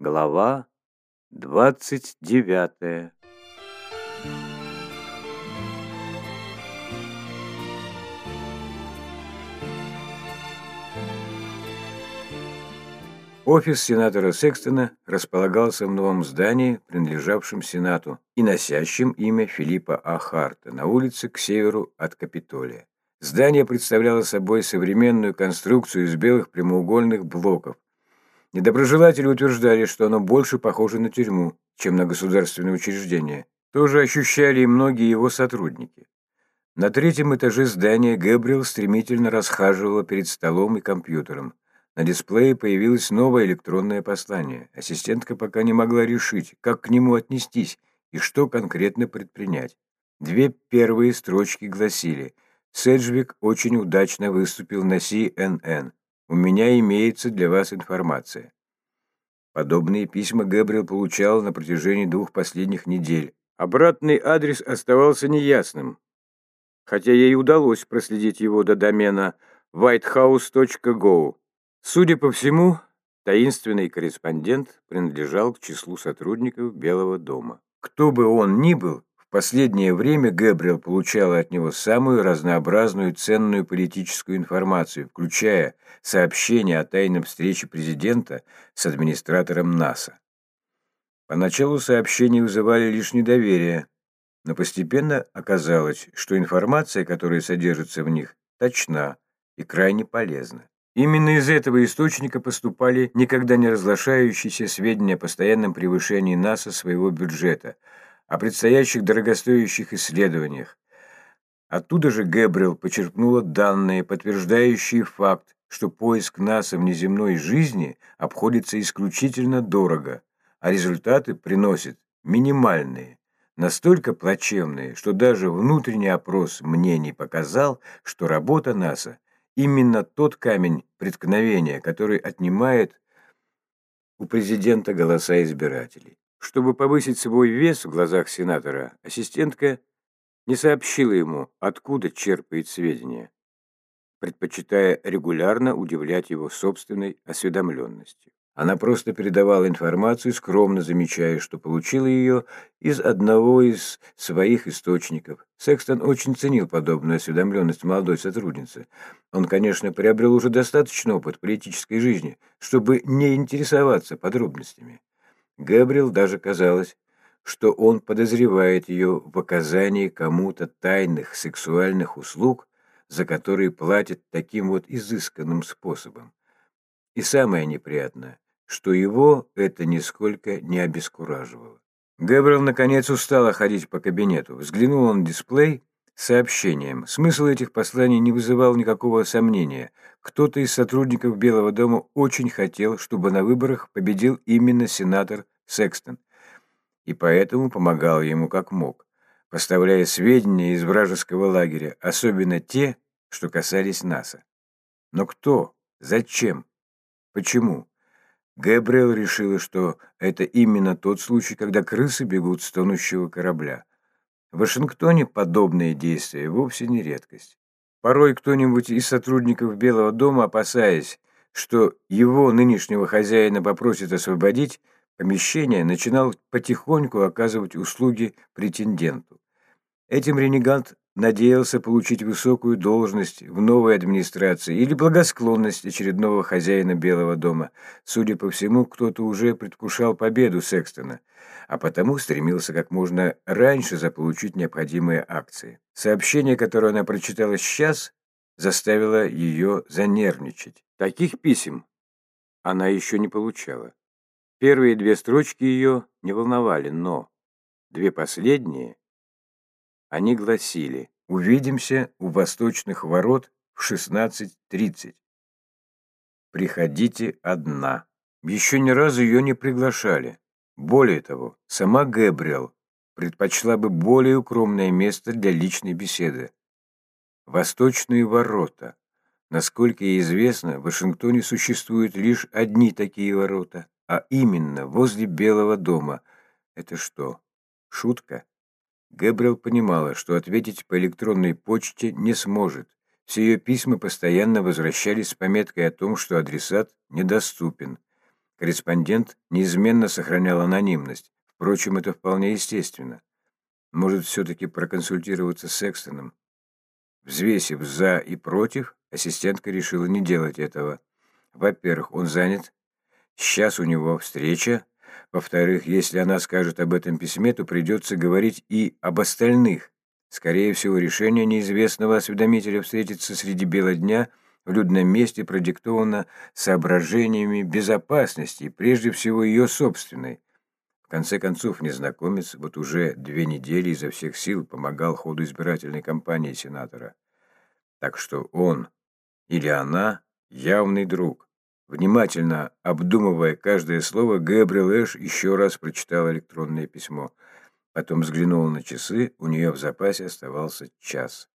Глава двадцать девятая Офис сенатора Секстона располагался в новом здании, принадлежавшем Сенату и носящем имя Филиппа А. Харта на улице к северу от Капитолия. Здание представляло собой современную конструкцию из белых прямоугольных блоков. Недоброжелатели утверждали, что оно больше похоже на тюрьму, чем на государственное учреждение. Тоже ощущали и многие его сотрудники. На третьем этаже здания Гэбриэл стремительно расхаживала перед столом и компьютером. На дисплее появилось новое электронное послание. Ассистентка пока не могла решить, как к нему отнестись и что конкретно предпринять. Две первые строчки гласили «Седжвик очень удачно выступил на CNN. У меня имеется для вас информация». Подобные письма Гэбриэл получал на протяжении двух последних недель. Обратный адрес оставался неясным, хотя ей удалось проследить его до домена whitehouse.go. Судя по всему, таинственный корреспондент принадлежал к числу сотрудников Белого дома. Кто бы он ни был, последнее время Гэбриэл получала от него самую разнообразную ценную политическую информацию, включая сообщения о тайном встрече президента с администратором НАСА. Поначалу сообщения вызывали лишь недоверие, но постепенно оказалось, что информация, которая содержится в них, точна и крайне полезна. Именно из этого источника поступали никогда не разглашающиеся сведения о постоянном превышении НАСА своего бюджета, о предстоящих дорогостоящих исследованиях. Оттуда же Гэбриэл почерпнула данные, подтверждающие факт, что поиск НАСА внеземной жизни обходится исключительно дорого, а результаты приносят минимальные, настолько плачевные, что даже внутренний опрос мнений показал, что работа НАСА – именно тот камень преткновения, который отнимает у президента голоса избирателей. Чтобы повысить свой вес в глазах сенатора, ассистентка не сообщила ему, откуда черпает сведения, предпочитая регулярно удивлять его собственной осведомленностью. Она просто передавала информацию, скромно замечая, что получила ее из одного из своих источников. Секстон очень ценил подобную осведомленность молодой сотрудницы. Он, конечно, приобрел уже достаточно опыт политической жизни, чтобы не интересоваться подробностями. Габриэл даже казалось, что он подозревает ее в оказании кому-то тайных сексуальных услуг, за которые платят таким вот изысканным способом. И самое неприятное – что его это нисколько не обескураживало. Гэбриэл наконец устала ходить по кабинету. Взглянул он на дисплей сообщением. Смысл этих посланий не вызывал никакого сомнения. Кто-то из сотрудников Белого дома очень хотел, чтобы на выборах победил именно сенатор Секстон, и поэтому помогал ему как мог, поставляя сведения из вражеского лагеря, особенно те, что касались НАСА. Но кто? Зачем? Почему? Гэбриэл решила, что это именно тот случай, когда крысы бегут с тонущего корабля. В Вашингтоне подобные действия вовсе не редкость. Порой кто-нибудь из сотрудников Белого дома, опасаясь, что его нынешнего хозяина попросят освободить, помещение начинал потихоньку оказывать услуги претенденту. Этим ренегант надеялся получить высокую должность в новой администрации или благосклонность очередного хозяина Белого дома. Судя по всему, кто-то уже предвкушал победу Секстона, а потому стремился как можно раньше заполучить необходимые акции. Сообщение, которое она прочитала сейчас, заставило ее занервничать. Таких писем она еще не получала. Первые две строчки ее не волновали, но две последние они гласили «Увидимся у восточных ворот в 16.30. Приходите одна». Еще ни разу ее не приглашали. Более того, сама Гэбриэл предпочла бы более укромное место для личной беседы. Восточные ворота. Насколько ей известно, в Вашингтоне существуют лишь одни такие ворота, а именно возле Белого дома. Это что, шутка? Гэбриэл понимала, что ответить по электронной почте не сможет. Все ее письма постоянно возвращались с пометкой о том, что адресат недоступен. Корреспондент неизменно сохранял анонимность. Впрочем, это вполне естественно. Может, все-таки проконсультироваться с Экстоном? Взвесив «за» и «против», ассистентка решила не делать этого. Во-первых, он занят. Сейчас у него встреча. Во-вторых, если она скажет об этом письме, то придется говорить и об остальных. Скорее всего, решение неизвестного осведомителя встретиться среди бела дня в людном месте продиктовано соображениями безопасности, прежде всего ее собственной. В конце концов, незнакомец вот уже две недели изо всех сил помогал ходу избирательной кампании сенатора. Так что он или она явный друг. Внимательно обдумывая каждое слово, Гэбриэл Эш еще раз прочитал электронное письмо – Потом взглянула на часы, у нее в запасе оставался час.